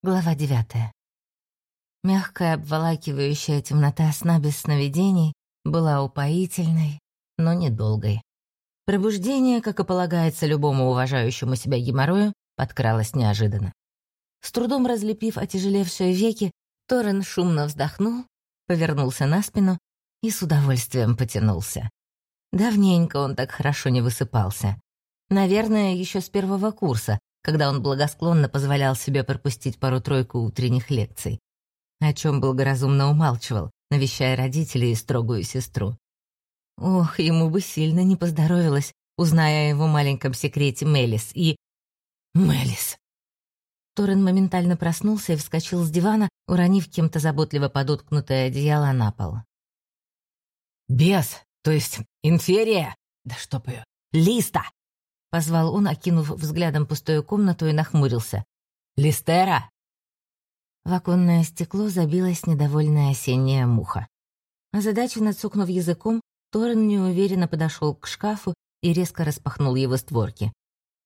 Глава девятая. Мягкая обволакивающая темнота сна без сновидений была упоительной, но недолгой. Пробуждение, как и полагается любому уважающему себя геморрою, подкралось неожиданно. С трудом разлепив отяжелевшие веки, Торрен шумно вздохнул, повернулся на спину и с удовольствием потянулся. Давненько он так хорошо не высыпался. Наверное, еще с первого курса, когда он благосклонно позволял себе пропустить пару-тройку утренних лекций, о чем благоразумно умалчивал, навещая родителей и строгую сестру. Ох, ему бы сильно не поздоровилось, узная о его маленьком секрете Мелис и... Мелис. Торрен моментально проснулся и вскочил с дивана, уронив кем-то заботливо подоткнутое одеяло на пол. «Бес, то есть инферия? Да чтоб ее! Листа!» — позвал он, окинув взглядом пустую комнату и нахмурился. «Листера!» В оконное стекло забилась недовольная осенняя муха. Озадаченно цукнув языком, Торрен неуверенно подошел к шкафу и резко распахнул его створки.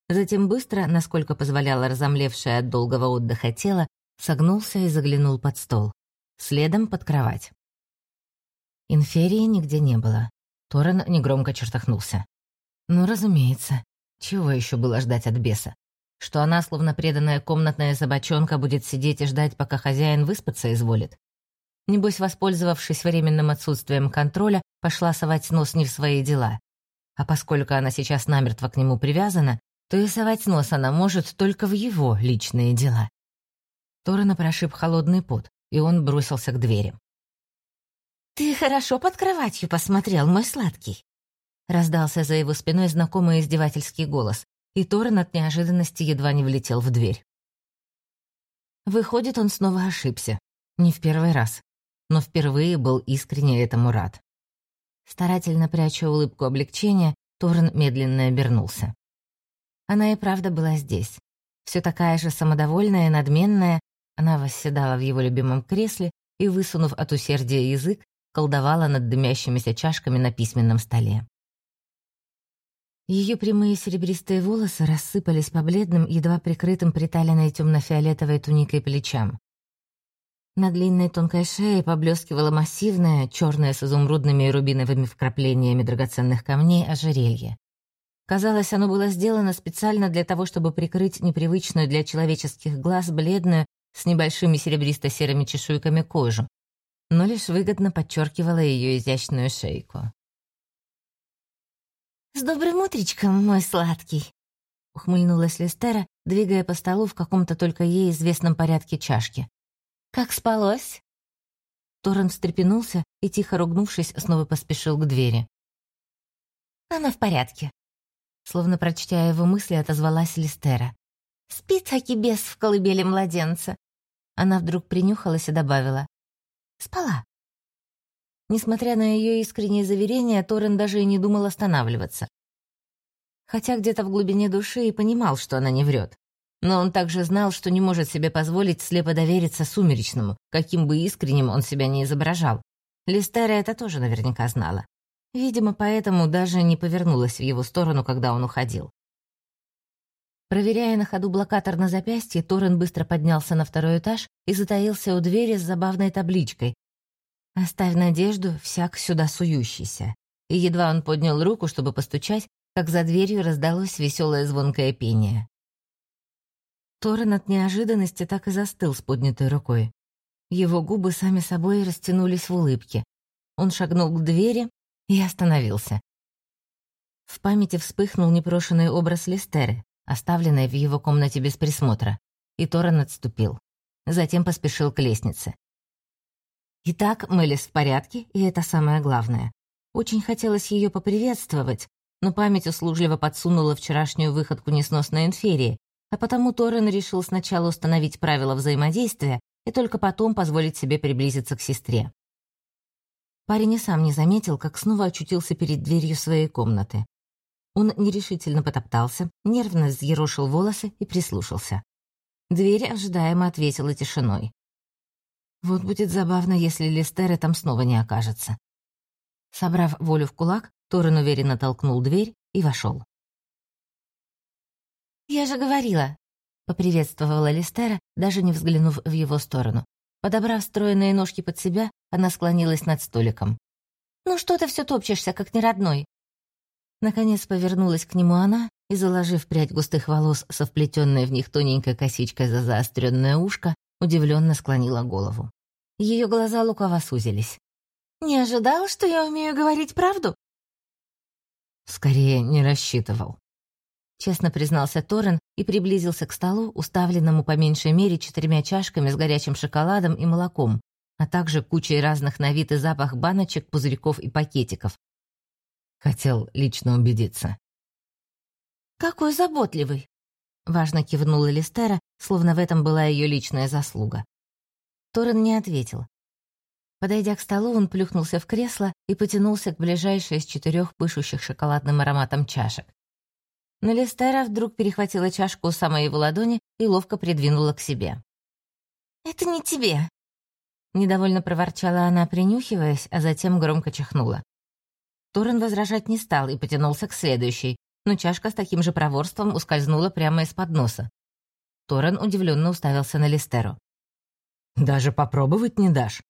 Затем быстро, насколько позволяло разомлевшее от долгого отдыха тело, согнулся и заглянул под стол. Следом под кровать. Инферии нигде не было. Торрен негромко чертахнулся. Ну, разумеется. Чего еще было ждать от беса? Что она, словно преданная комнатная собачонка, будет сидеть и ждать, пока хозяин выспаться изволит? Небось, воспользовавшись временным отсутствием контроля, пошла совать нос не в свои дела. А поскольку она сейчас намертво к нему привязана, то и совать нос она может только в его личные дела. Торрена прошиб холодный пот, и он бросился к двери. «Ты хорошо под кроватью посмотрел, мой сладкий», Раздался за его спиной знакомый издевательский голос, и Торрен от неожиданности едва не влетел в дверь. Выходит, он снова ошибся. Не в первый раз. Но впервые был искренне этому рад. Старательно пряча улыбку облегчения, Торрен медленно обернулся. Она и правда была здесь. Все такая же самодовольная надменная, она восседала в его любимом кресле и, высунув от усердия язык, колдовала над дымящимися чашками на письменном столе. Ее прямые серебристые волосы рассыпались по бледным, едва прикрытым приталенной темно-фиолетовой туникой плечам. На длинной тонкой шее поблескивало массивное, черное с изумрудными и рубиновыми вкраплениями драгоценных камней ожерелье. Казалось, оно было сделано специально для того, чтобы прикрыть непривычную для человеческих глаз бледную с небольшими серебристо-серыми чешуйками кожу, но лишь выгодно подчеркивало ее изящную шейку. «С добрым утречком, мой сладкий!» — ухмыльнулась Листера, двигая по столу в каком-то только ей известном порядке чашки. «Как спалось?» Торрен встрепенулся и, тихо ругнувшись, снова поспешил к двери. «Она в порядке», — словно прочтя его мысли, отозвалась Листера. «Спит таки бес в колыбели младенца». Она вдруг принюхалась и добавила. «Спала». Несмотря на ее искренние заверения, Торрен даже и не думал останавливаться. Хотя где-то в глубине души и понимал, что она не врет. Но он также знал, что не может себе позволить слепо довериться сумеречному, каким бы искренним он себя не изображал. Листера это тоже наверняка знала. Видимо, поэтому даже не повернулась в его сторону, когда он уходил. Проверяя на ходу блокатор на запястье, Торрен быстро поднялся на второй этаж и затаился у двери с забавной табличкой, «Оставь надежду, всяк сюда сующийся». И едва он поднял руку, чтобы постучать, как за дверью раздалось веселое звонкое пение. Торрен от неожиданности так и застыл с поднятой рукой. Его губы сами собой растянулись в улыбке. Он шагнул к двери и остановился. В памяти вспыхнул непрошенный образ Листеры, оставленный в его комнате без присмотра, и Торрен отступил. Затем поспешил к лестнице. Итак, Мэлис в порядке, и это самое главное. Очень хотелось ее поприветствовать, но память услужливо подсунула вчерашнюю выходку несносной инферии, а потому Торрен решил сначала установить правила взаимодействия и только потом позволить себе приблизиться к сестре. Парень и сам не заметил, как снова очутился перед дверью своей комнаты. Он нерешительно потоптался, нервно взъерошил волосы и прислушался. Дверь ожидаемо ответила тишиной. Вот будет забавно, если Листера там снова не окажется. Собрав волю в кулак, Торрен уверенно толкнул дверь и вошел. «Я же говорила, — поприветствовала Листера, даже не взглянув в его сторону. Подобрав стройные ножки под себя, она склонилась над столиком. «Ну что ты все топчешься, как неродной?» Наконец повернулась к нему она и, заложив прядь густых волос со вплетенной в них тоненькой косичкой за заостренное ушко, удивленно склонила голову. Ее глаза лукаво сузились. «Не ожидал, что я умею говорить правду?» «Скорее, не рассчитывал», — честно признался Торрен и приблизился к столу, уставленному по меньшей мере четырьмя чашками с горячим шоколадом и молоком, а также кучей разных на вид и запах баночек, пузырьков и пакетиков. Хотел лично убедиться. «Какой заботливый!» — важно кивнула Листера, словно в этом была ее личная заслуга. Торрен не ответил. Подойдя к столу, он плюхнулся в кресло и потянулся к ближайшей из четырех пышущих шоколадным ароматом чашек. Но Листера вдруг перехватила чашку у самой его ладони и ловко придвинула к себе. «Это не тебе!» Недовольно проворчала она, принюхиваясь, а затем громко чихнула. Торрен возражать не стал и потянулся к следующей, но чашка с таким же проворством ускользнула прямо из-под носа. Торрен удивленно уставился на Листеру. «Даже попробовать не дашь?»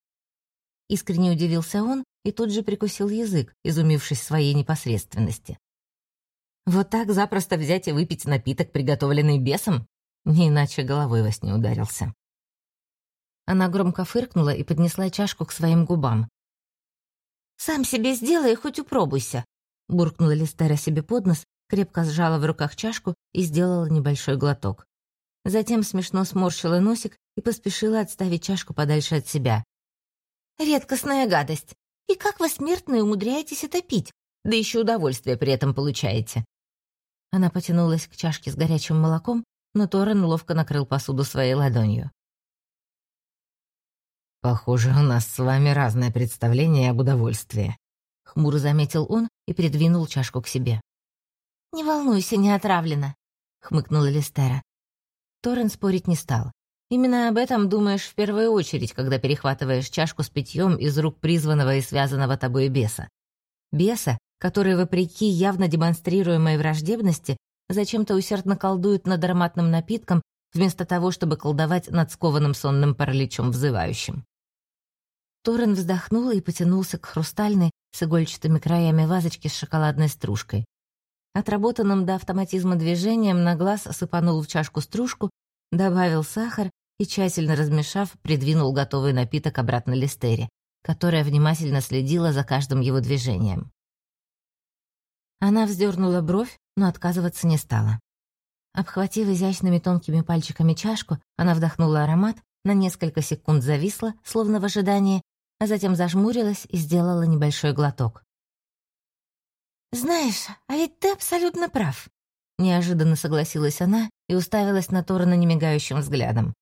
Искренне удивился он и тут же прикусил язык, изумившись своей непосредственности. Вот так запросто взять и выпить напиток, приготовленный бесом? Не иначе головой во сне ударился. Она громко фыркнула и поднесла чашку к своим губам. «Сам себе сделай, хоть упробуйся», — буркнула Листера себе под нос, крепко сжала в руках чашку и сделала небольшой глоток. Затем смешно сморщила носик и поспешила отставить чашку подальше от себя. Редкостная гадость. И как вы, смертные, умудряетесь это пить? Да еще удовольствие при этом получаете. Она потянулась к чашке с горячим молоком, но Торрен ловко накрыл посуду своей ладонью. «Похоже, у нас с вами разное представление об удовольствии», — хмуро заметил он и придвинул чашку к себе. «Не волнуйся, не отравлено», — хмыкнула Листера. Торрен спорить не стал. Именно об этом думаешь в первую очередь, когда перехватываешь чашку с питьем из рук призванного и связанного тобой беса. Беса, который, вопреки явно демонстрируемой враждебности, зачем-то усердно колдует над ароматным напитком, вместо того, чтобы колдовать над скованным сонным параличом взывающим. Торрен вздохнул и потянулся к хрустальной с игольчатыми краями вазочки с шоколадной стружкой. Отработанным до автоматизма движением на глаз сыпанул в чашку стружку, добавил сахар и, тщательно размешав, придвинул готовый напиток обратно Листере, которая внимательно следила за каждым его движением. Она вздернула бровь, но отказываться не стала. Обхватив изящными тонкими пальчиками чашку, она вдохнула аромат, на несколько секунд зависла, словно в ожидании, а затем зажмурилась и сделала небольшой глоток. «Знаешь, а ведь ты абсолютно прав», — неожиданно согласилась она и уставилась на Торана немигающим взглядом.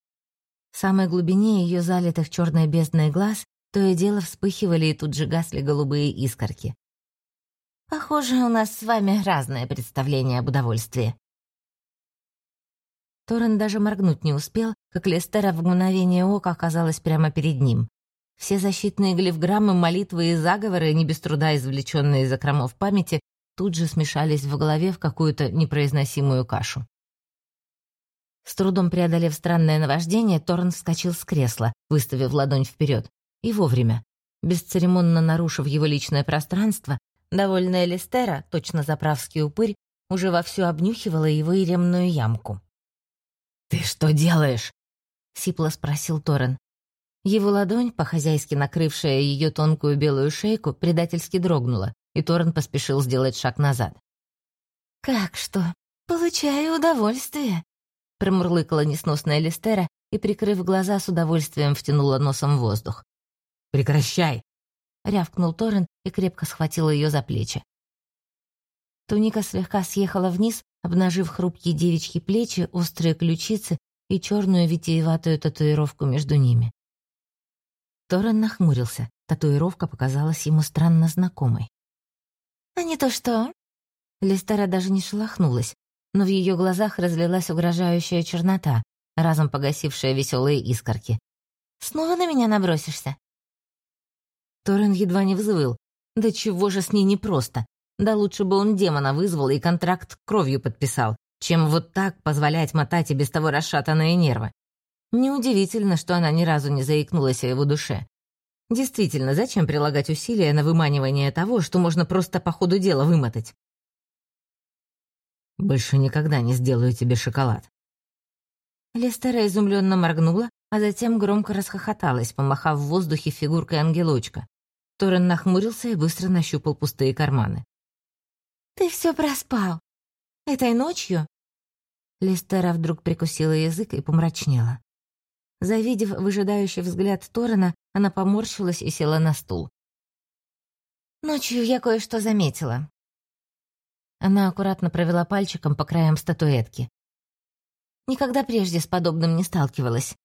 В самой глубине ее залитых черной бездной глаз то и дело вспыхивали и тут же гасли голубые искорки. «Похоже, у нас с вами разное представление об удовольствии». Торрен даже моргнуть не успел, как Лестера в мгновение ока оказалась прямо перед ним. Все защитные глифграммы, молитвы и заговоры, не без труда извлеченные из окромов памяти, тут же смешались в голове в какую-то непроизносимую кашу. С трудом преодолев странное наваждение, Торн вскочил с кресла, выставив ладонь вперед. И вовремя. Бесцеремонно нарушив его личное пространство, довольная Листера, точно заправский упырь, уже вовсю обнюхивала его иремную ямку. «Ты что делаешь?» — сипло спросил Торрен. Его ладонь, по-хозяйски накрывшая ее тонкую белую шейку, предательски дрогнула, и Торрен поспешил сделать шаг назад. «Как что? Получаю удовольствие», промурлыкала несносная Листера и, прикрыв глаза, с удовольствием втянула носом воздух. «Прекращай!» — рявкнул Торрен и крепко схватил ее за плечи. Туника слегка съехала вниз, обнажив хрупкие девичьи плечи, острые ключицы и черную витиеватую татуировку между ними. Торрен нахмурился, татуировка показалась ему странно знакомой. «А не то что?» Листера даже не шелохнулась, но в ее глазах разлилась угрожающая чернота, разом погасившая веселые искорки. «Снова на меня набросишься?» Торрен едва не взвыл. Да чего же с ней непросто? Да лучше бы он демона вызвал и контракт кровью подписал. чем вот так позволять мотать и без того расшатанные нервы. Неудивительно, что она ни разу не заикнулась о его душе. Действительно, зачем прилагать усилия на выманивание того, что можно просто по ходу дела вымотать? Больше никогда не сделаю тебе шоколад. Лестера изумленно моргнула, а затем громко расхохоталась, помахав в воздухе фигуркой ангелочка. Торрен нахмурился и быстро нащупал пустые карманы. «Ты все проспал. Этой ночью?» Листера вдруг прикусила язык и помрачнела. Завидев выжидающий взгляд Торрена, она поморщилась и села на стул. «Ночью я кое-что заметила». Она аккуратно провела пальчиком по краям статуэтки. Никогда прежде с подобным не сталкивалась.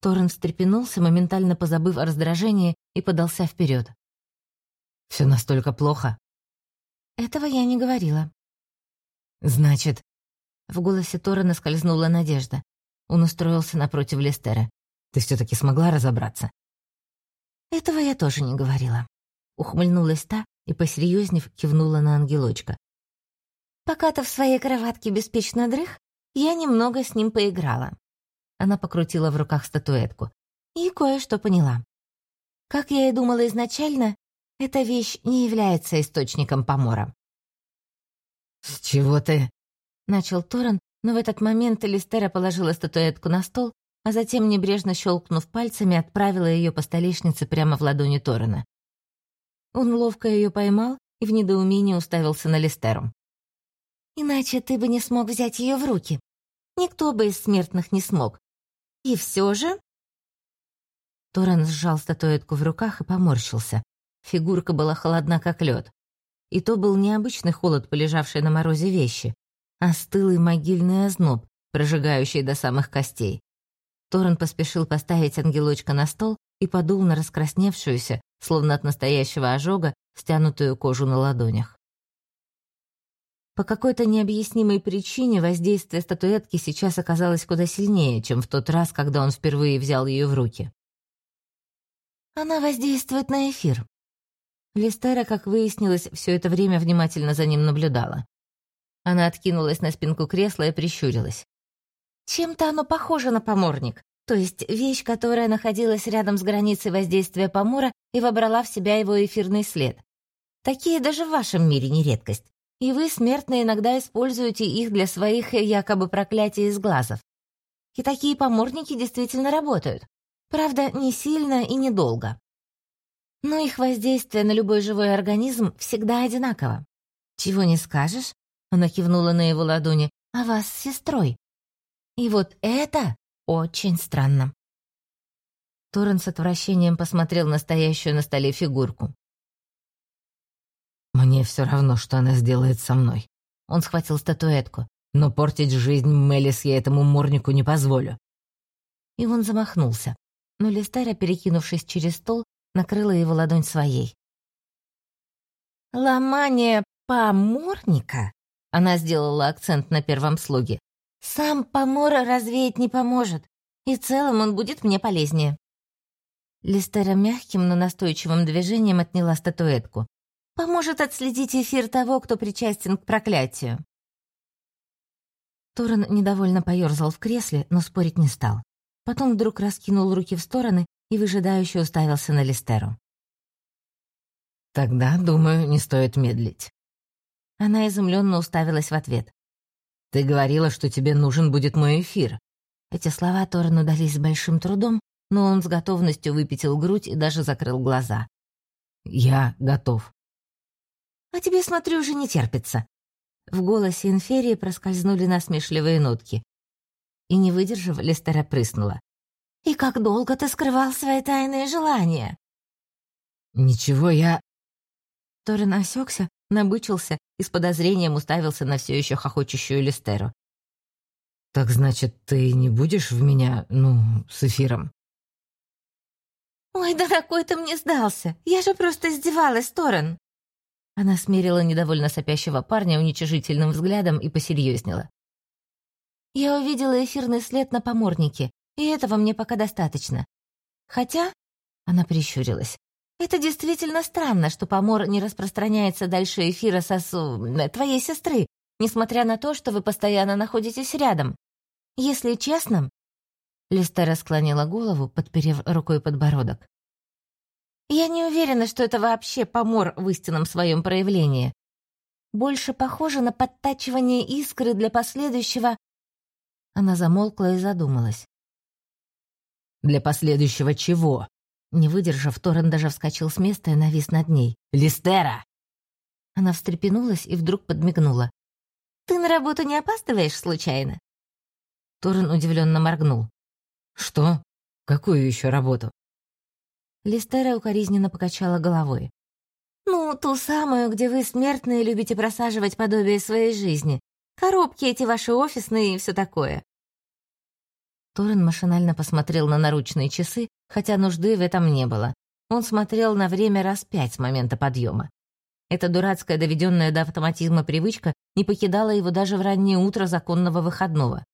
Торрен встрепенулся, моментально позабыв о раздражении, и подался вперед. «Все настолько плохо?» «Этого я не говорила». «Значит...» В голосе Торрена скользнула надежда. Он устроился напротив Лестера. «Ты все-таки смогла разобраться?» «Этого я тоже не говорила». Ухмыльнулась та и, посерьезнев, кивнула на ангелочка. «Пока ты в своей кроватке беспечно дрых, я немного с ним поиграла. Она покрутила в руках статуэтку. И кое-что поняла. Как я и думала изначально, эта вещь не является источником помора. «С чего ты?» — начал Торрен, но в этот момент Элистера положила статуэтку на стол, а затем, небрежно щелкнув пальцами, отправила ее по столешнице прямо в ладони Торрена. Он ловко ее поймал и в недоумении уставился на Листеру. «Иначе ты бы не смог взять ее в руки. Никто бы из смертных не смог. И все же...» Торрен сжал статуэтку в руках и поморщился. Фигурка была холодна, как лед. И то был необычный холод, полежавший на морозе вещи, а стылый могильный озноб, прожигающий до самых костей. Торрен поспешил поставить ангелочка на стол и подул на раскрасневшуюся, словно от настоящего ожога, стянутую кожу на ладонях. По какой-то необъяснимой причине воздействие статуэтки сейчас оказалось куда сильнее, чем в тот раз, когда он впервые взял ее в руки. Она воздействует на эфир. Листера, как выяснилось, все это время внимательно за ним наблюдала. Она откинулась на спинку кресла и прищурилась. Чем-то оно похоже на поморник, то есть вещь, которая находилась рядом с границей воздействия помора и вобрала в себя его эфирный след. Такие даже в вашем мире не редкость и вы, смертные, иногда используете их для своих якобы проклятий из глазов. И такие поморники действительно работают. Правда, не сильно и недолго. Но их воздействие на любой живой организм всегда одинаково. Чего не скажешь, она кивнула на его ладони, а вас с сестрой. И вот это очень странно. Торрен с отвращением посмотрел на стоящую на столе фигурку. «Мне все равно, что она сделает со мной». Он схватил статуэтку. «Но портить жизнь Мелис я этому морнику не позволю». И он замахнулся. Но Листера, перекинувшись через стол, накрыла его ладонь своей. «Ломание поморника?» Она сделала акцент на первом слоге. «Сам помор развеять не поможет, и целом он будет мне полезнее». Листера мягким, но настойчивым движением отняла статуэтку. Поможет отследить эфир того, кто причастен к проклятию. Торрен недовольно поерзал в кресле, но спорить не стал. Потом вдруг раскинул руки в стороны и выжидающе уставился на Листеру. «Тогда, думаю, не стоит медлить». Она изумленно уставилась в ответ. «Ты говорила, что тебе нужен будет мой эфир». Эти слова Торрену дались с большим трудом, но он с готовностью выпятил грудь и даже закрыл глаза. «Я готов». А тебе, смотрю, уже не терпится». В голосе инферии проскользнули насмешливые нотки. И, не выдержав, Лестера прыснула. «И как долго ты скрывал свои тайные желания?» «Ничего, я...» Торрен осекся, набычился и с подозрением уставился на все еще хохочущую Листеру. «Так значит, ты не будешь в меня, ну, с эфиром?» «Ой, дорогой, ты мне сдался! Я же просто издевалась, Торрен!» Она смерила недовольно сопящего парня уничижительным взглядом и посерьезнела. «Я увидела эфирный след на поморнике, и этого мне пока достаточно. Хотя...» — она прищурилась. «Это действительно странно, что помор не распространяется дальше эфира сосу... твоей сестры, несмотря на то, что вы постоянно находитесь рядом. Если честно...» Листера склонила голову, подперев рукой подбородок. «Я не уверена, что это вообще помор в истинном своем проявлении. Больше похоже на подтачивание искры для последующего...» Она замолкла и задумалась. «Для последующего чего?» Не выдержав, Торрен даже вскочил с места и навис над ней. «Листера!» Она встрепенулась и вдруг подмигнула. «Ты на работу не опаздываешь случайно?» Торрен удивленно моргнул. «Что? Какую еще работу?» Листера укоризненно покачала головой. «Ну, ту самую, где вы, смертные, любите просаживать подобие своей жизни. Коробки эти ваши офисные и все такое». Торрен машинально посмотрел на наручные часы, хотя нужды в этом не было. Он смотрел на время раз пять с момента подъема. Эта дурацкая, доведенная до автоматизма привычка не покидала его даже в раннее утро законного выходного.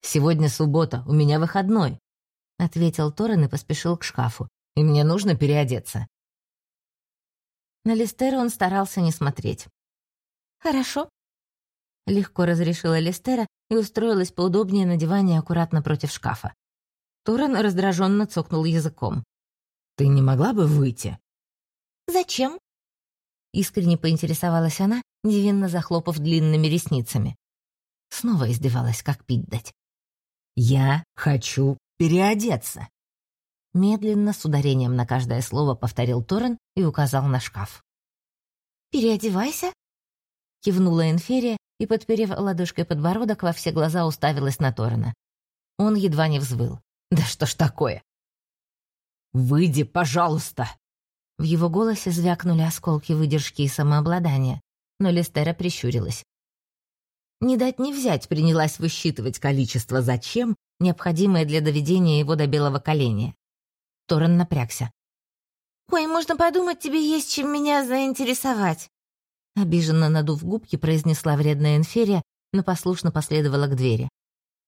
«Сегодня суббота, у меня выходной», — ответил Торрен и поспешил к шкафу. «И мне нужно переодеться». На Листера он старался не смотреть. «Хорошо», — легко разрешила Листера и устроилась поудобнее на диване аккуратно против шкафа. Торрен раздраженно цокнул языком. «Ты не могла бы выйти?» «Зачем?» Искренне поинтересовалась она, невинно захлопав длинными ресницами. Снова издевалась, как пить дать. «Я хочу переодеться!» Медленно, с ударением на каждое слово, повторил Торрен и указал на шкаф. «Переодевайся!» Кивнула Энферия и, подперев ладошкой подбородок, во все глаза уставилась на Торрена. Он едва не взвыл. Да что ж такое? «Выйди, пожалуйста!» В его голосе звякнули осколки выдержки и самообладания, но Листера прищурилась. Не дать не взять принялась высчитывать количество «зачем», необходимое для доведения его до белого коленя. Торрен напрягся. «Ой, можно подумать, тебе есть чем меня заинтересовать!» Обиженно надув губки, произнесла вредная инферия, но послушно последовала к двери.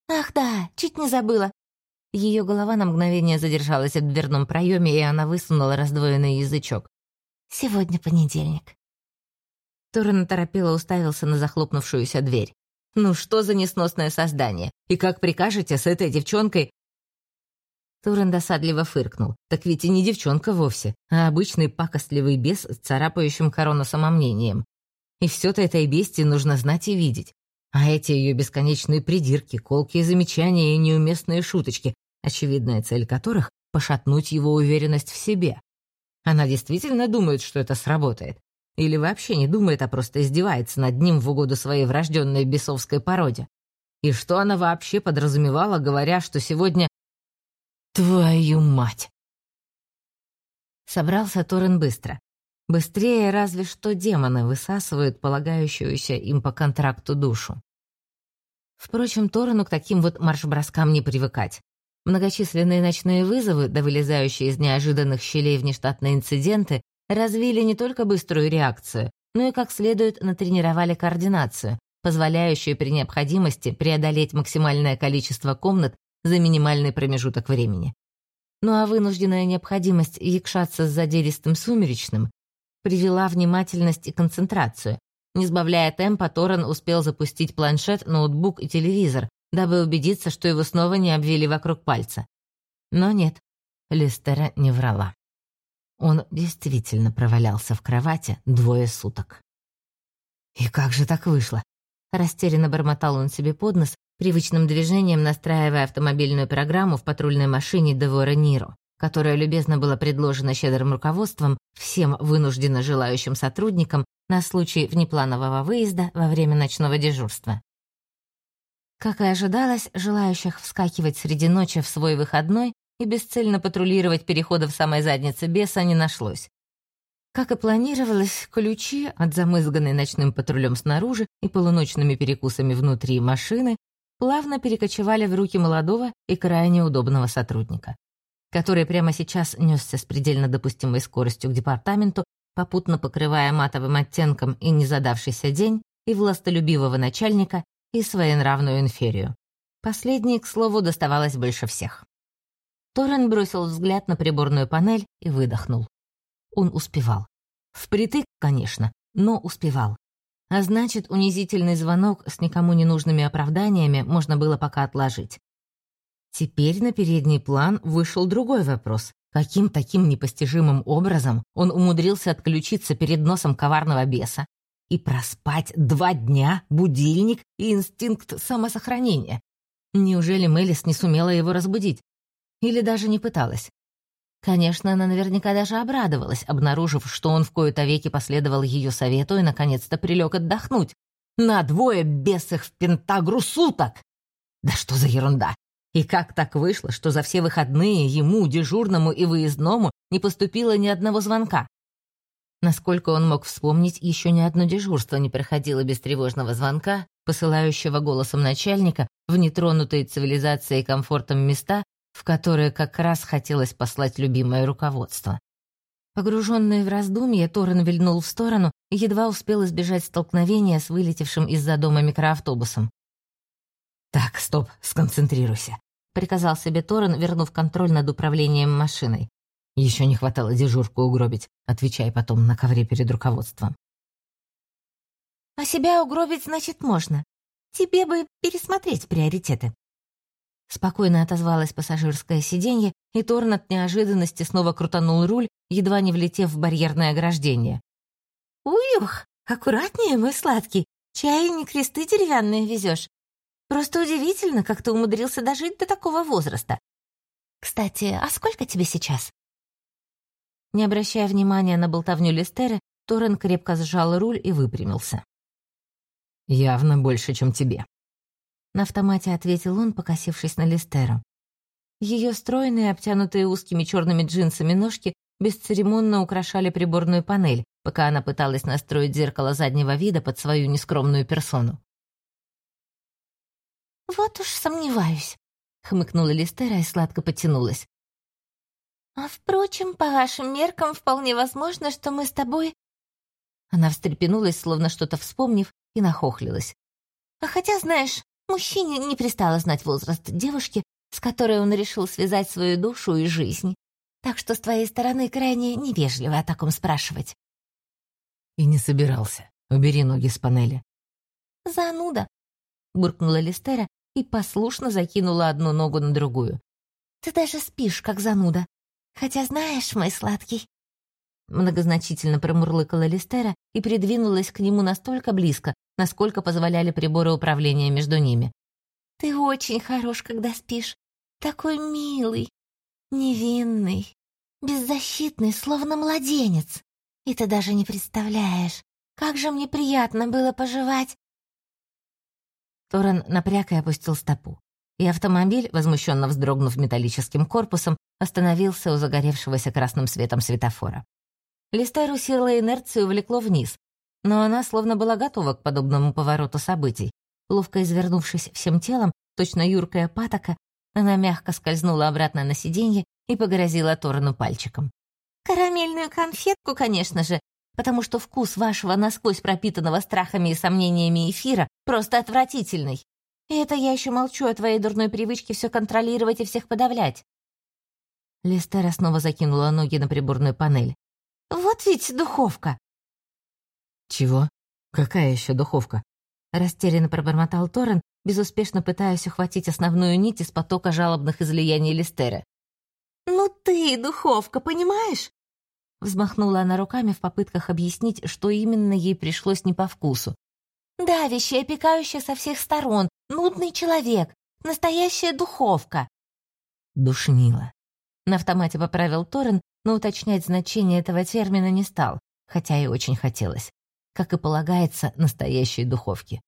«Ах да, чуть не забыла. Ее голова на мгновение задержалась в дверном проеме, и она высунула раздвоенный язычок. «Сегодня понедельник». Торрен торопело уставился на захлопнувшуюся дверь. «Ну что за несносное создание? И как прикажете с этой девчонкой...» Турен досадливо фыркнул. «Так ведь и не девчонка вовсе, а обычный пакостливый бес с царапающим корону самомнением. И все-то этой бестии нужно знать и видеть. А эти ее бесконечные придирки, колкие замечания и неуместные шуточки, очевидная цель которых — пошатнуть его уверенность в себе. Она действительно думает, что это сработает. Или вообще не думает, а просто издевается над ним в угоду своей врожденной бесовской породе. И что она вообще подразумевала, говоря, что сегодня... Твою мать! Собрался Торрен быстро. Быстрее разве что демоны высасывают полагающуюся им по контракту душу. Впрочем, Торену к таким вот марш-броскам не привыкать. Многочисленные ночные вызовы, да вылезающие из неожиданных щелей внештатные инциденты, развили не только быструю реакцию, но и как следует натренировали координацию, позволяющую при необходимости преодолеть максимальное количество комнат за минимальный промежуток времени. Ну а вынужденная необходимость якшаться с задиристым сумеречным привела внимательность и концентрацию. Не сбавляя темпа, Торрен успел запустить планшет, ноутбук и телевизор, дабы убедиться, что его снова не обвели вокруг пальца. Но нет, Листера не врала. Он действительно провалялся в кровати двое суток. «И как же так вышло?» Растерянно бормотал он себе под нос, привычным движением настраивая автомобильную программу в патрульной машине Девора Ниро, которая любезно была предложена щедрым руководством всем вынужденно желающим сотрудникам на случай внепланового выезда во время ночного дежурства. Как и ожидалось, желающих вскакивать среди ночи в свой выходной и бесцельно патрулировать переходы в самой заднице беса не нашлось. Как и планировалось, ключи от замызганной ночным патрулем снаружи и полуночными перекусами внутри машины плавно перекочевали в руки молодого и крайне удобного сотрудника, который прямо сейчас несся с предельно допустимой скоростью к департаменту, попутно покрывая матовым оттенком и незадавшийся день, и властолюбивого начальника, и своенравную инферию. Последней, к слову, доставалось больше всех. Торрен бросил взгляд на приборную панель и выдохнул. Он успевал. Впритык, конечно, но успевал. А значит, унизительный звонок с никому не нужными оправданиями можно было пока отложить. Теперь на передний план вышел другой вопрос. Каким таким непостижимым образом он умудрился отключиться перед носом коварного беса и проспать два дня будильник и инстинкт самосохранения? Неужели Мелис не сумела его разбудить? Или даже не пыталась? Конечно, она наверняка даже обрадовалась, обнаружив, что он в кои-то веки последовал ее совету и наконец-то прилег отдохнуть. На двое бесых в пентагру суток! Да что за ерунда! И как так вышло, что за все выходные ему, дежурному и выездному, не поступило ни одного звонка? Насколько он мог вспомнить, еще ни одно дежурство не проходило без тревожного звонка, посылающего голосом начальника в нетронутые цивилизацией и комфортом места, в которые как раз хотелось послать любимое руководство. Погруженный в раздумье, Торрен вильнул в сторону и едва успел избежать столкновения с вылетевшим из-за дома микроавтобусом. «Так, стоп, сконцентрируйся», — приказал себе Торрен, вернув контроль над управлением машиной. Еще не хватало дежурку угробить, отвечай потом на ковре перед руководством. «А себя угробить, значит, можно. Тебе бы пересмотреть приоритеты», Спокойно отозвалось пассажирское сиденье, и Торн от неожиданности снова крутанул руль, едва не влетев в барьерное ограждение. «Ух, аккуратнее, мой сладкий. Чай не кресты деревянные везешь. Просто удивительно, как ты умудрился дожить до такого возраста. Кстати, а сколько тебе сейчас?» Не обращая внимания на болтовню Листеры, Торрен крепко сжал руль и выпрямился. «Явно больше, чем тебе», на автомате ответил он, покосившись на Листеру. Ее стройные, обтянутые узкими черными джинсами ножки бесцеремонно украшали приборную панель, пока она пыталась настроить зеркало заднего вида под свою нескромную персону. «Вот уж сомневаюсь», — хмыкнула Листера и сладко потянулась. «А впрочем, по вашим меркам вполне возможно, что мы с тобой...» Она встрепенулась, словно что-то вспомнив, и нахохлилась. «А хотя, знаешь, Мужчине не пристало знать возраст девушки, с которой он решил связать свою душу и жизнь. Так что с твоей стороны крайне невежливо о таком спрашивать. И не собирался. Убери ноги с панели. Зануда, буркнула Листера и послушно закинула одну ногу на другую. Ты даже спишь, как зануда. Хотя знаешь, мой сладкий, Многозначительно промурлыкала Листера и придвинулась к нему настолько близко, насколько позволяли приборы управления между ними. «Ты очень хорош, когда спишь. Такой милый, невинный, беззащитный, словно младенец. И ты даже не представляешь, как же мне приятно было пожевать». Торрен напряг и опустил стопу, и автомобиль, возмущенно вздрогнув металлическим корпусом, остановился у загоревшегося красным светом светофора. Листеру сила инерцию влекло вниз, но она словно была готова к подобному повороту событий. Ловко извернувшись всем телом, точно юркая патока, она мягко скользнула обратно на сиденье и погрозила Торану пальчиком. «Карамельную конфетку, конечно же, потому что вкус вашего насквозь пропитанного страхами и сомнениями эфира просто отвратительный. И это я еще молчу о твоей дурной привычке все контролировать и всех подавлять». Листера снова закинула ноги на приборную панель. Вот ведь духовка!» «Чего? Какая еще духовка?» Растерянно пробормотал Торрен, безуспешно пытаясь ухватить основную нить из потока жалобных излияний Листеры. «Ну ты, духовка, понимаешь?» Взмахнула она руками в попытках объяснить, что именно ей пришлось не по вкусу. «Давящая, опекающая со всех сторон, нудный человек, настоящая духовка!» Душнила. На автомате поправил Торрен, но уточнять значение этого термина не стал, хотя и очень хотелось. Как и полагается настоящей духовке.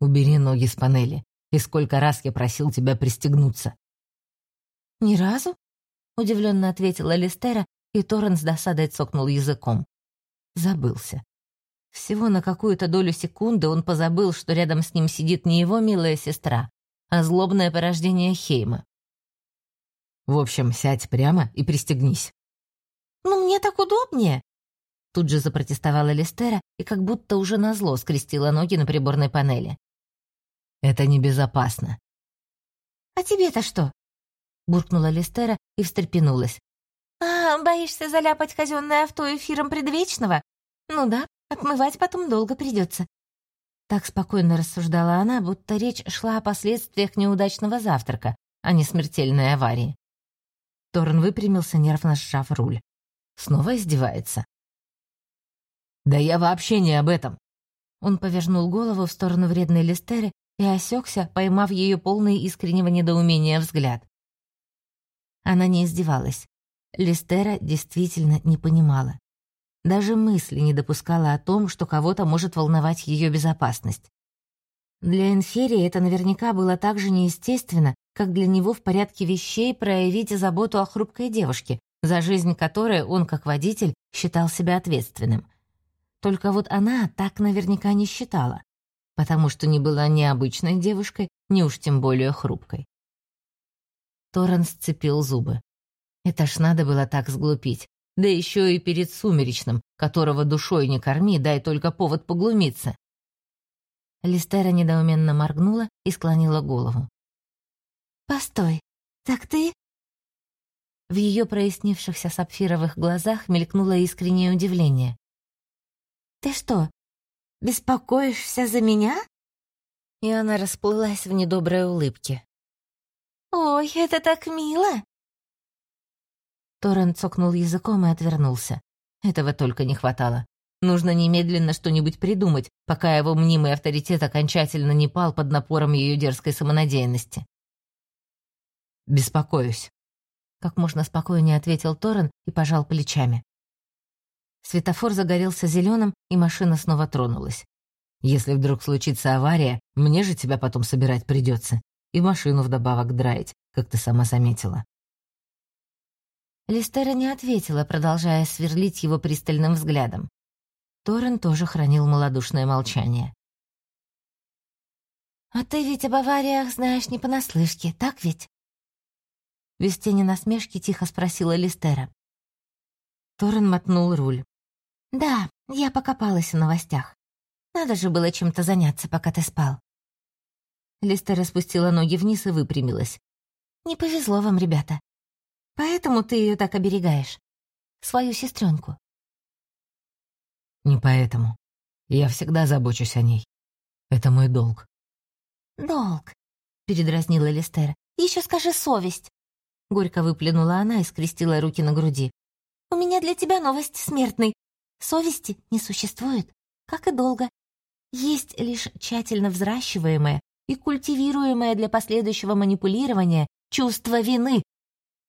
«Убери ноги с панели. И сколько раз я просил тебя пристегнуться?» «Ни разу?» — удивленно ответила Листера, и Торрен с досадой цокнул языком. Забылся. Всего на какую-то долю секунды он позабыл, что рядом с ним сидит не его милая сестра, а злобное порождение Хейма. В общем, сядь прямо и пристегнись. «Ну, мне так удобнее!» Тут же запротестовала Листера и как будто уже назло скрестила ноги на приборной панели. «Это небезопасно». «А тебе-то что?» Буркнула Листера и встрепенулась. «А, боишься заляпать казенное авто эфиром предвечного? Ну да, отмывать потом долго придется. Так спокойно рассуждала она, будто речь шла о последствиях неудачного завтрака, а не смертельной аварии. Торн выпрямился, нервно сжав руль. Снова издевается. «Да я вообще не об этом!» Он повернул голову в сторону вредной Листеры и осекся, поймав ее полный искреннего недоумения взгляд. Она не издевалась. Листера действительно не понимала. Даже мысли не допускала о том, что кого-то может волновать ее безопасность. Для Энферии это наверняка было так же неестественно, как для него в порядке вещей проявить заботу о хрупкой девушке, за жизнь которой он, как водитель, считал себя ответственным. Только вот она так наверняка не считала, потому что не была ни обычной девушкой, ни уж тем более хрупкой. Торрен сцепил зубы. Это ж надо было так сглупить. Да еще и перед сумеречным, которого душой не корми, дай только повод поглумиться. Листера недоуменно моргнула и склонила голову. «Постой, так ты...» В ее прояснившихся сапфировых глазах мелькнуло искреннее удивление. «Ты что, беспокоишься за меня?» И она расплылась в недоброй улыбке. «Ой, это так мило!» Торрен цокнул языком и отвернулся. Этого только не хватало. Нужно немедленно что-нибудь придумать, пока его мнимый авторитет окончательно не пал под напором ее дерзкой самонадеянности. «Беспокоюсь», — как можно спокойнее ответил Торрен и пожал плечами. Светофор загорелся зеленым, и машина снова тронулась. «Если вдруг случится авария, мне же тебя потом собирать придется. И машину вдобавок драить, как ты сама заметила». Листера не ответила, продолжая сверлить его пристальным взглядом. Торрен тоже хранил малодушное молчание. «А ты ведь об авариях знаешь не понаслышке, так ведь?» Без тени насмешки тихо спросила Листера. Торрен мотнул руль. «Да, я покопалась в новостях. Надо же было чем-то заняться, пока ты спал». Листера спустила ноги вниз и выпрямилась. «Не повезло вам, ребята. Поэтому ты ее так оберегаешь. Свою сестренку. Не поэтому. Я всегда забочусь о ней. Это мой долг. Долг, передразнила Листер. Еще скажи совесть. Горько выплюнула она и скрестила руки на груди. У меня для тебя новость смертный. Совести не существует, как и долго. Есть лишь тщательно взращиваемое и культивируемое для последующего манипулирования чувство вины,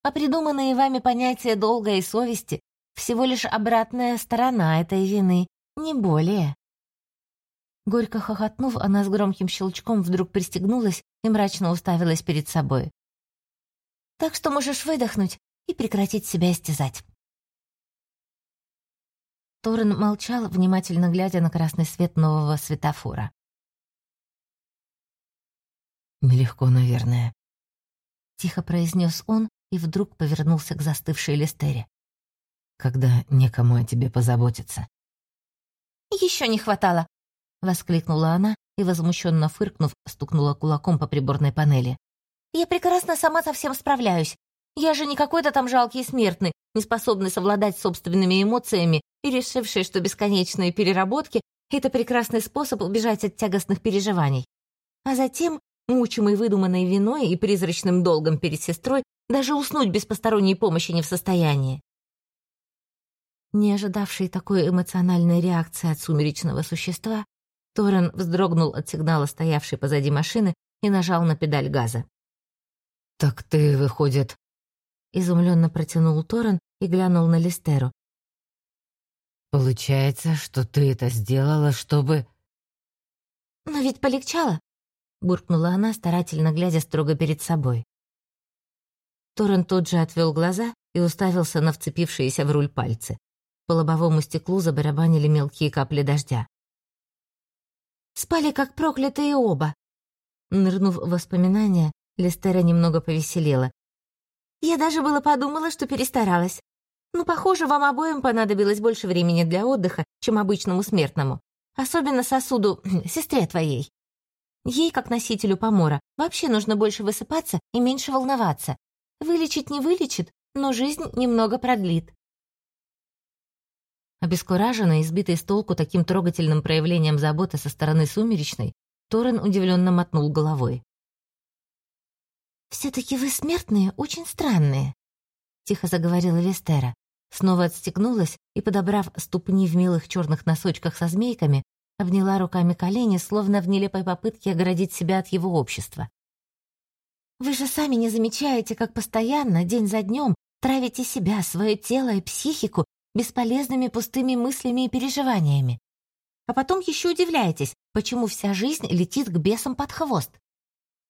а придуманные вами понятия долга и совести всего лишь обратная сторона этой вины, не более. Горько хохотнув, она с громким щелчком вдруг пристегнулась и мрачно уставилась перед собой. «Так что можешь выдохнуть и прекратить себя истязать». Торрен молчал, внимательно глядя на красный свет нового светофора. «Нелегко, наверное», — тихо произнес он, и вдруг повернулся к застывшей Листере. «Когда некому о тебе позаботиться». «Еще не хватало!» — воскликнула она и, возмущенно фыркнув, стукнула кулаком по приборной панели. «Я прекрасно сама со всем справляюсь. Я же не какой-то там жалкий смертный, не способный совладать с собственными эмоциями и решивший, что бесконечные переработки — это прекрасный способ убежать от тягостных переживаний. А затем, мучимый выдуманной виной и призрачным долгом перед сестрой, даже уснуть без посторонней помощи не в состоянии. Не ожидавший такой эмоциональной реакции от сумеречного существа, Торрен вздрогнул от сигнала, стоявшей позади машины, и нажал на педаль газа. «Так ты, выходит...» Изумленно протянул Торрен и глянул на Листеру. «Получается, что ты это сделала, чтобы...» «Но ведь полегчало», — буркнула она, старательно глядя строго перед собой. Торрен тут же отвел глаза и уставился на вцепившиеся в руль пальцы. По лобовому стеклу забарабанили мелкие капли дождя. «Спали как проклятые оба!» Нырнув в воспоминания, Листера немного повеселела. «Я даже было подумала, что перестаралась. Ну, похоже, вам обоим понадобилось больше времени для отдыха, чем обычному смертному. Особенно сосуду, сестре твоей. Ей, как носителю помора, вообще нужно больше высыпаться и меньше волноваться. Вылечить не вылечит, но жизнь немного продлит. Обескураженный и сбитый с толку таким трогательным проявлением заботы со стороны сумеречной, Торрен удивленно мотнул головой. «Все-таки вы смертные очень странные», — тихо заговорила Листера. Снова отстегнулась и, подобрав ступни в милых черных носочках со змейками, обняла руками колени, словно в нелепой попытке оградить себя от его общества. «Вы же сами не замечаете, как постоянно, день за днем, травите себя, свое тело и психику бесполезными пустыми мыслями и переживаниями. А потом еще удивляетесь, почему вся жизнь летит к бесам под хвост.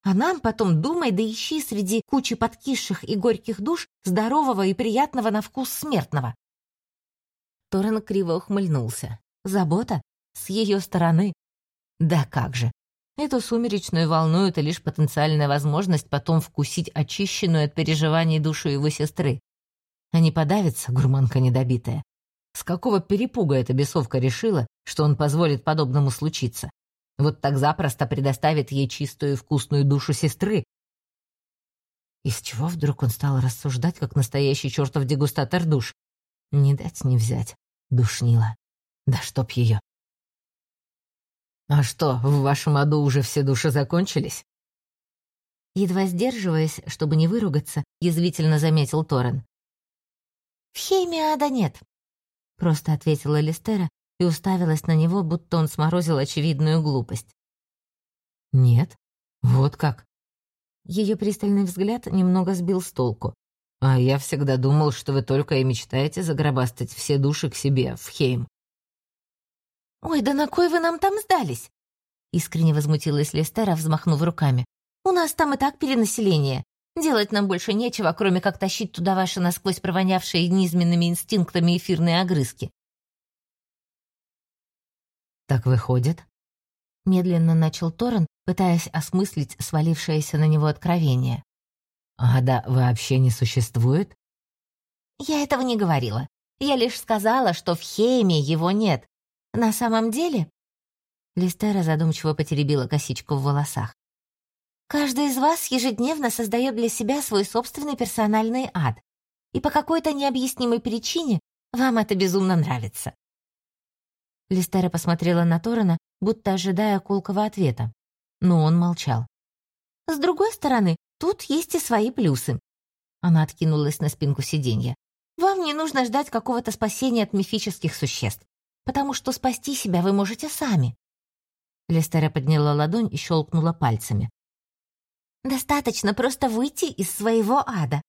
А нам потом думай да ищи среди кучи подкисших и горьких душ здорового и приятного на вкус смертного. Торрен криво ухмыльнулся. Забота? С ее стороны? Да как же. Эту сумеречную волну — это лишь потенциальная возможность потом вкусить очищенную от переживаний душу его сестры. А не подавится, гурманка недобитая. С какого перепуга эта бесовка решила, что он позволит подобному случиться? Вот так запросто предоставит ей чистую и вкусную душу сестры. Из чего вдруг он стал рассуждать, как настоящий чертов дегустатор душ? Не дать не взять. Душнила. Да чтоб ее. «А что, в вашем аду уже все души закончились?» Едва сдерживаясь, чтобы не выругаться, язвительно заметил Торрен. «В хейме ада нет», — просто ответила Листера и уставилась на него, будто он сморозил очевидную глупость. «Нет? Вот как?» Ее пристальный взгляд немного сбил с толку. «А я всегда думал, что вы только и мечтаете загробастать все души к себе, в Хейм». «Ой, да на кой вы нам там сдались?» Искренне возмутилась Лестера, взмахнув руками. «У нас там и так перенаселение. Делать нам больше нечего, кроме как тащить туда ваши насквозь провонявшие низменными инстинктами эфирные огрызки. «Так выходит?» Медленно начал Торрен, пытаясь осмыслить свалившееся на него откровение. «Ада вообще не существует?» «Я этого не говорила. Я лишь сказала, что в Хейме его нет. На самом деле...» Листера задумчиво потеребила косичку в волосах. «Каждый из вас ежедневно создает для себя свой собственный персональный ад. И по какой-то необъяснимой причине вам это безумно нравится. Листера посмотрела на Торрена, будто ожидая колкого ответа. Но он молчал. «С другой стороны, тут есть и свои плюсы». Она откинулась на спинку сиденья. «Вам не нужно ждать какого-то спасения от мифических существ, потому что спасти себя вы можете сами». Листера подняла ладонь и щелкнула пальцами. «Достаточно просто выйти из своего ада».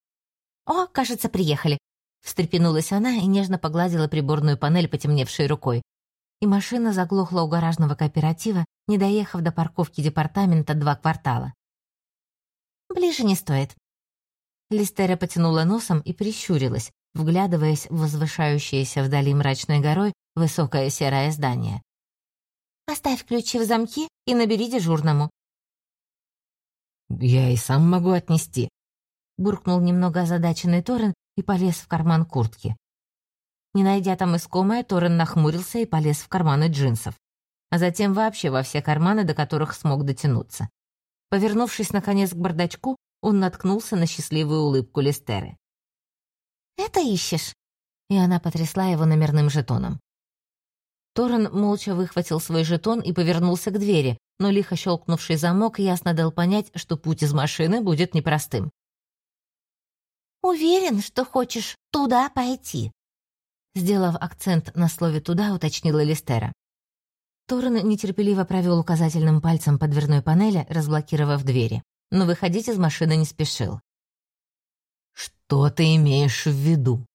«О, кажется, приехали», — встрепенулась она и нежно погладила приборную панель, потемневшей рукой и машина заглохла у гаражного кооператива, не доехав до парковки департамента два квартала. «Ближе не стоит». Листера потянула носом и прищурилась, вглядываясь в возвышающееся вдали мрачной горой высокое серое здание. «Оставь ключи в замке и набери дежурному». «Я и сам могу отнести», — буркнул немного озадаченный Торрен и полез в карман куртки. Не найдя там искомое, Торрен нахмурился и полез в карманы джинсов. А затем вообще во все карманы, до которых смог дотянуться. Повернувшись, наконец, к бардачку, он наткнулся на счастливую улыбку Листеры. «Это ищешь?» И она потрясла его номерным жетоном. Торрен молча выхватил свой жетон и повернулся к двери, но лихо щелкнувший замок ясно дал понять, что путь из машины будет непростым. «Уверен, что хочешь туда пойти?» Сделав акцент на слове «туда», уточнила Листера. Торрен нетерпеливо провел указательным пальцем по дверной панели, разблокировав двери, но выходить из машины не спешил. «Что ты имеешь в виду?»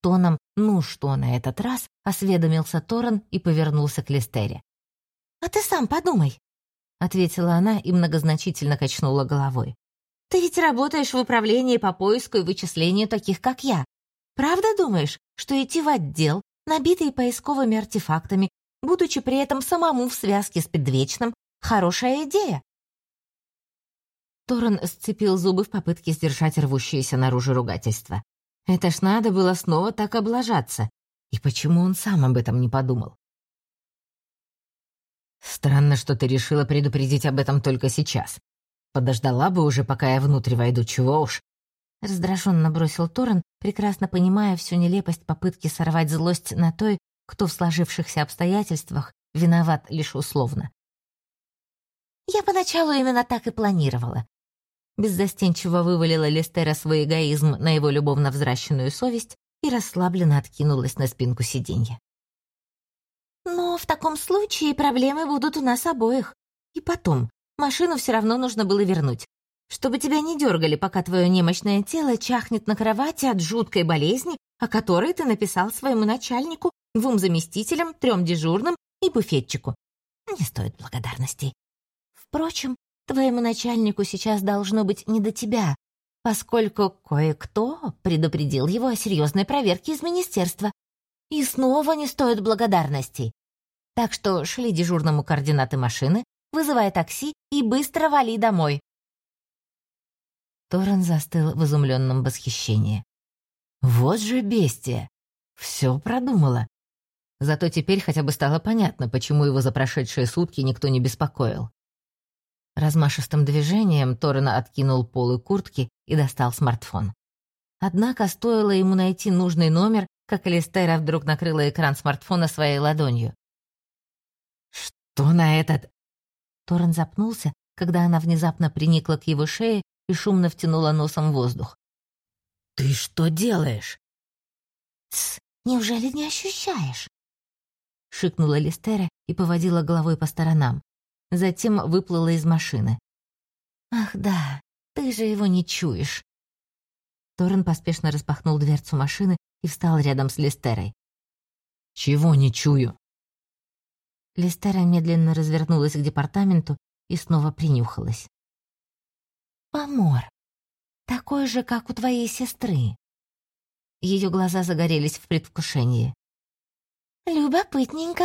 Тоном «ну что на этот раз?» осведомился Торрен и повернулся к Листере. «А ты сам подумай», — ответила она и многозначительно качнула головой. «Ты ведь работаешь в управлении по поиску и вычислению таких, как я. Правда думаешь, что идти в отдел, набитый поисковыми артефактами, будучи при этом самому в связке с предвечным, хорошая идея? Торрен сцепил зубы в попытке сдержать рвущееся наружу ругательство. Это ж надо было снова так облажаться. И почему он сам об этом не подумал? Странно, что ты решила предупредить об этом только сейчас. Подождала бы уже, пока я внутрь войду, чего уж. Раздраженно бросил Торрен, прекрасно понимая всю нелепость попытки сорвать злость на той, кто в сложившихся обстоятельствах виноват лишь условно. «Я поначалу именно так и планировала». Беззастенчиво вывалила Листера свой эгоизм на его любовно взращенную совесть и расслабленно откинулась на спинку сиденья. «Но в таком случае проблемы будут у нас обоих. И потом, машину все равно нужно было вернуть чтобы тебя не дергали, пока твое немощное тело чахнет на кровати от жуткой болезни, о которой ты написал своему начальнику, двум заместителям, трем дежурным и буфетчику. Не стоит благодарностей. Впрочем, твоему начальнику сейчас должно быть не до тебя, поскольку кое-кто предупредил его о серьезной проверке из министерства. И снова не стоит благодарностей. Так что шли дежурному координаты машины, вызывай такси и быстро вали домой. Торрен застыл в изумленном восхищении. «Вот же бестия! Все продумала!» Зато теперь хотя бы стало понятно, почему его за прошедшие сутки никто не беспокоил. Размашистым движением Торрена откинул полы куртки и достал смартфон. Однако стоило ему найти нужный номер, как Алистера вдруг накрыла экран смартфона своей ладонью. «Что на этот...» Торрен запнулся, когда она внезапно приникла к его шее и шумно втянула носом воздух. «Ты что делаешь?» «Тсс, неужели не ощущаешь?» Шикнула Листера и поводила головой по сторонам. Затем выплыла из машины. «Ах да, ты же его не чуешь!» Торрен поспешно распахнул дверцу машины и встал рядом с Листерой. «Чего не чую?» Листера медленно развернулась к департаменту и снова принюхалась. Помор. Такой же, как у твоей сестры. Ее глаза загорелись в предвкушении. «Любопытненько»,